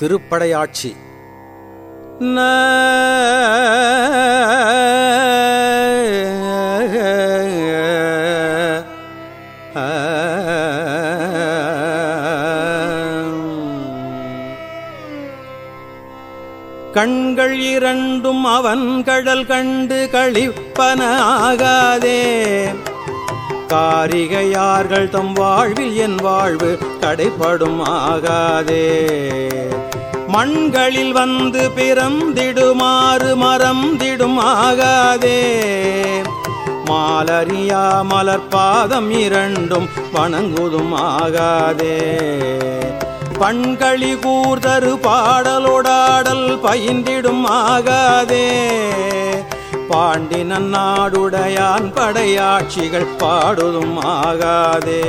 திருப்படையாட்சி. கண்கள் இரண்டும் அவன் கடல் கண்டு கழிப்பன ஆகாதே காரிகையார்கள் தம் வாழ்வில் என் வாழ்வு கடைப்படும் ஆகாதே மண்களில் வந்து பிறந்திடுமாறு மறந்திடும் ஆகாதே. மாலரியா மலர்பாதம் இரண்டும் வணங்குதும் ஆகாதே. பண்களி கூர்தரு பாடலோடாடல் பயின்றிடும் ஆகாதே. பாண்டி நாடுடையான் படையாட்சிகள் பாடுதும் ஆகாதே.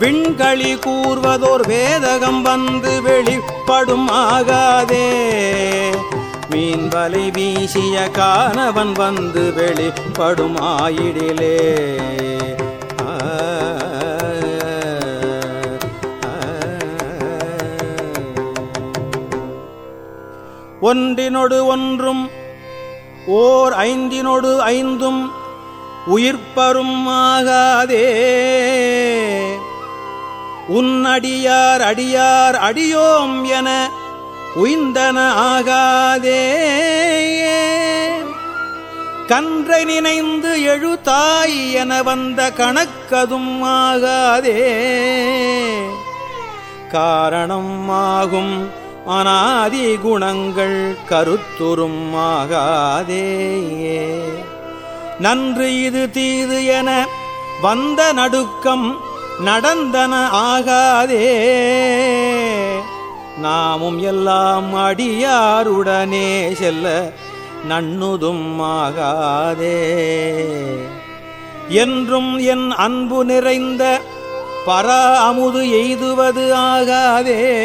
விண்களி கூர்வதோர் வேதகம் வந்து வெளிப்படும் ஆகாதே. மீன் வலை வீசிய காணவன் வந்து வெளிப்படும் ஆயிடிலே. ஒன்றினொடு ஒன்றும் ஓர் ஐந்தினொடு ஐந்தும் உயிர்ப்பரும் ஆகாதே. உன்னடியார் அடியார் அடியார் அடியோம் என உய்ந்தன ஆகாதே. கன்றை நினைந்து எழுதாய் என வந்த கணக்கதும் ஆகாதே. காரணம் ஆகும் அனாதி குணங்கள் கருத்துரும் ஆகாதே. நன்று இது தீது என வந்த நடுக்கம் நடந்தன ஆகாதே. நாமும் எல்லாம் அடியாருடனே செல்ல நன்னுதும் ஆகாதே. என்றும் என் அன்பு நிறைந்த பரா அமுது எய்துவது ஆகாதே.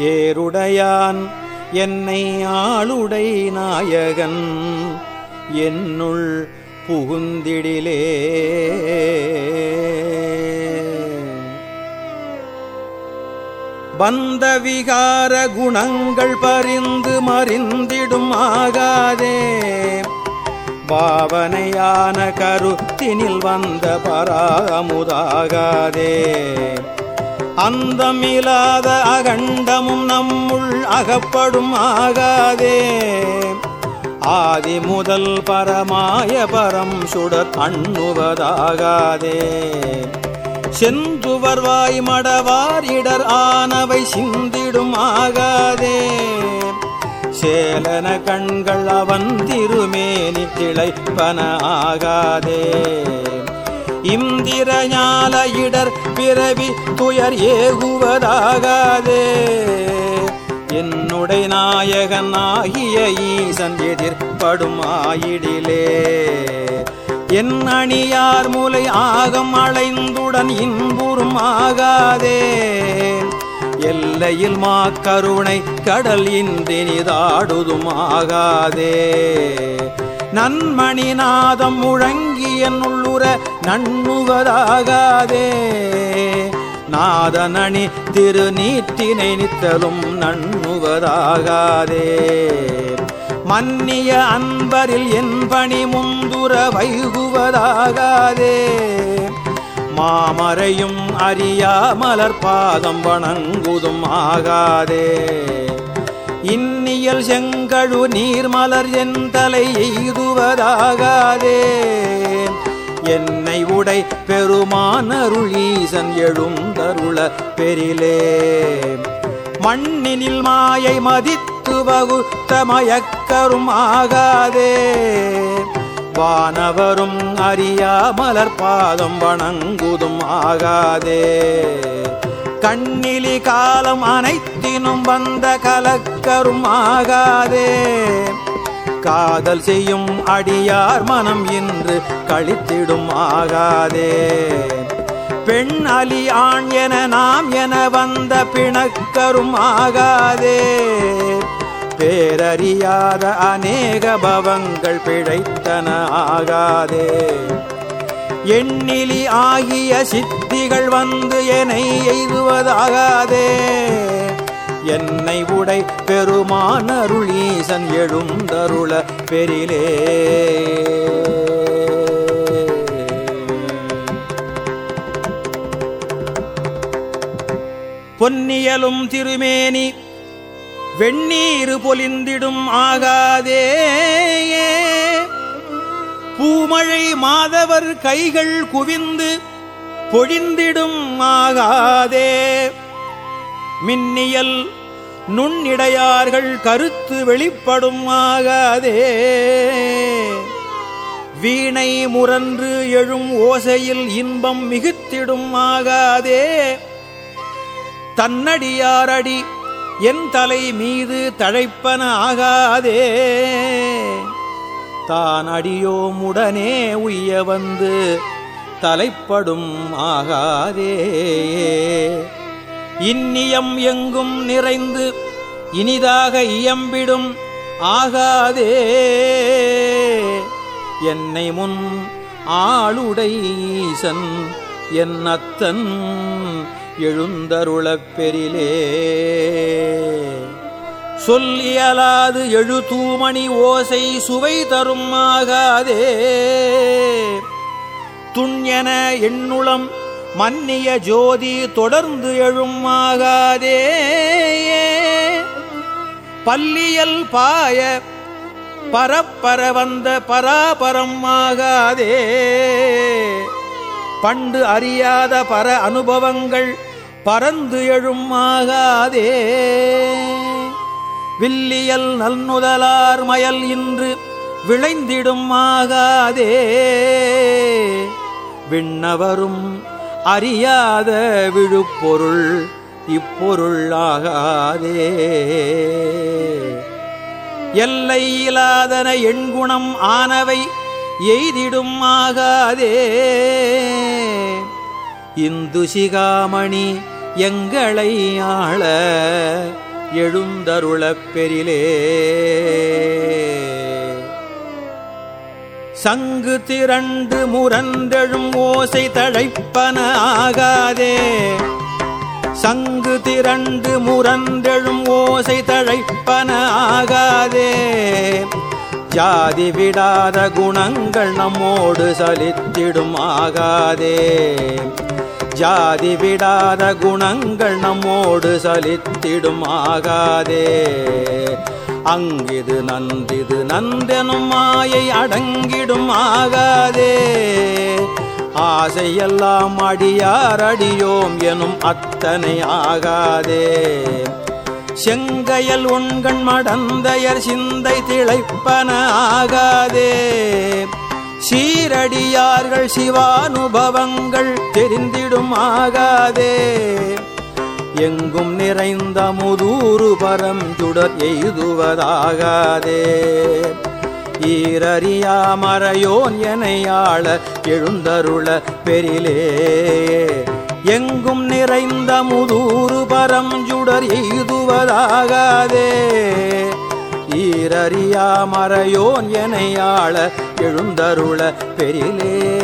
ஏருடையான் என்னை ஆளுடை நாயகன். என்னுள் புகுந்திடிலே பந்த விகார குணங்கள் பரிந்து மறிந்திடும் ஆகாதே பாவனையான கருத்தினில் வந்த பராமுதாகாதே அந்தமில்லாத அகண்டமும் நம்முள் அகப்படும் ஆகாதே ஆதி முதல் பரமாய பரம் சுட அண்ணுவதாகாதே. செந்துவர்வாய் மடவார் இடர் ஆனவை சிந்திடும் ஆகாதே. சேலன கண்கள் அவன் திருமேனி திளைப்பன ஆகாதே. இந்திர ஞால இடர் பிறவி துயர் ஏகுவதாகாதே. என்னுடைய நாயகன் ஆகிய ஈசன் எதிர்ப்படும் ஆயிடிலே. என் அணியார் மூலை ஆகம் அழைந்துடன் இன்புறும் ஆகாதே. எல்லையில் மாக்கருணை கடல் இன்றினிதாடுதும் ஆகாதே. நன்மணி நாதம் முழங்கிய உள்ளுர நண்ணுவதாகாதே. நாதனணி திருநீற்றினை நித்தலும் நண்ணுவதாகாதே. மன்னிய அன்பரில் என் பணி முந்துர வைகுவதாகாதே. மாமரையும் அறியா மலர்பாதம் வணங்குதும் ஆகாதே. இன்னியல் செங்கழு நீர்மலர் என் தலை எய்துவதாகாதே. என்னை உடை பெருமானருளீசன் எழுந்தருள பெரிலே. மண்ணினில் மாயை மதித்து வகுத்த மயக்கரும் ஆகாதே. வானவரும் அறியா மலர்பாதம் வணங்குதும் ஆகாதே. கண்ணிலி காலம் அனைத்தினும் வந்த கலக்கரும் ஆகாதே. காதல் செய்யும் அடியார் மனம் இன்று கழித்திடும் ஆகாதே. பெண் அலி ஆண் என நாம் என வந்த பிணக்கரும் ஆகாதே. பேரறியாத அநேக பவங்கள் பிழைத்தன ஆகாதே. எண்ணிலி ஆகிய சித்திகள் வந்து என எய்துவதாகாதே. என்னை உடை பெருமான அருளீசன் எழுந்தருள பெரிலே. பொன்னியலும் திருமேனி வெண்ணீர் பொலிந்திடும் ஆகாதே. பூமழை மாதவர் கைகள் குவிந்து பொழிந்திடும் ஆகாதே. மின்னியல் நுண்ணிடையார்கள் கருத்து வெளிப்படும் ஆகாதே வீணை முரன்று எழும் ஓசையில் இன்பம் மிகுத்திடும் ஆகாதே தன்னடியாரடி என் தலை மீது தழைப்பன ஆகாதே. தான் அடியோமுடனே உய்ய வந்து தலைப்படும் ஆகாதே. இன்னியம் எங்கும் நிறைந்து இனிதாக இயம்பிடும் ஆகாதே. என்னை முன் ஆளுடை என்னத்தன் என் அத்தன் எழுந்தருளப் பெரிலே சொல்லியலாது எழு ஓசை சுவை தரும் ஆகாதே. துண்யன எண்ணுளம் மன்னிய ஜோதி தொடர்ந்து எழுமாகாதே பல்லியல் பாய பரப்பர வந்த பராபரம் ஆகாதே. பண்டு அறியாத பர அனுபவங்கள் பறந்து எழுமாகாதே வில்லியல் நல்நுதலார் மயல் இன்று விளைந்திடும் ஆகாதே விண்ணவரும் அறியாத விழுப்பொருள் இப்பொருளாகாதே எல்லை இல்லாதன எண்குணம் ஆனவை எய்திடும் ஆகாதே. இந்து சிகாமணி எங்களை ஆள எழுந்தருளப் பெரிலே சங்கு திரண்டு முரண்டெழும் ஓசை தழைப்பன ஆகாதே சங்கு திரண்டு முரண்டெழும் ஓசை தழைப்பன ஆகாதே ஜாதி விடாத குணங்கள் நம்மோடு சலித்திடும் ஆகாதே ஜாதி விடாத குணங்கள் நம்மோடு சலித்திடும் ஆகாதே அங்கிது நந்திது நந்தெனும் மாயை அடங்கிடும் ஆகாதே. ஆசையெல்லாம் அடியார் அடியோம் எனும் அத்தனை ஆகாதே. செங்கையல் உண்கண் மடந்தையர் சிந்தை திளைப்பன ஆகாதே. சீரடியார்கள் சிவானுபவங்கள் தெரிந்திடும் ஆகாதே. எங்கும் நிறைந்த முதூறு பரம் சுடர் எய்துவதாகாதே. ஈரறியா மறையோன் எனையாள எழுந்தருள பெரிலே. எங்கும் நிறைந்த முதூறு பரம் சுடர் எய்துவதாகாதே. ஈரறியா மறையோன் எனையாள எழுந்தருள பெரிலே.